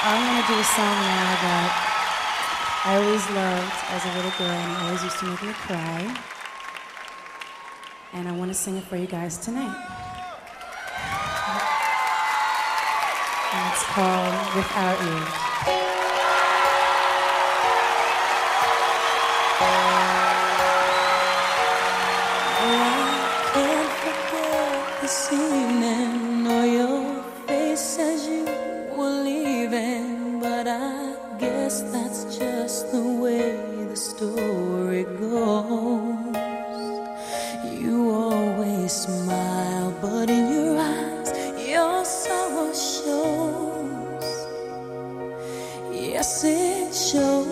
I'm gonna do a song now that I always loved as a little girl and it always used to make me cry. And I want to sing it for you guys tonight. And it's called Without You. Yes, it shows.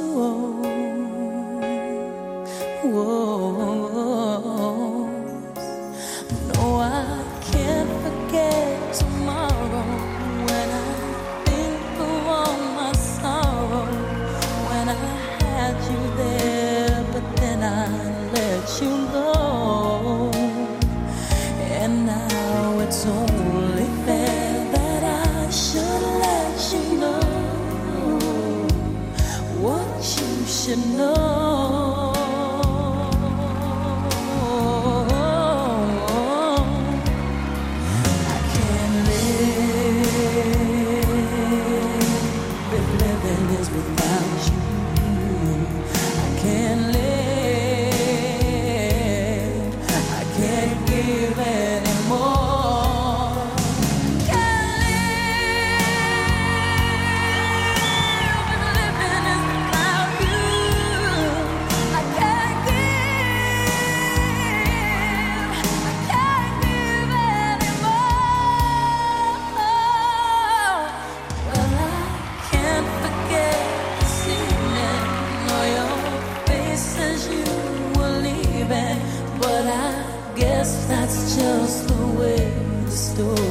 Whoa. No, I can't forget tomorrow when I think of all my sorrow. When I had you there, but then I let you go. And now it's only should know. but I guess that's just the way the story.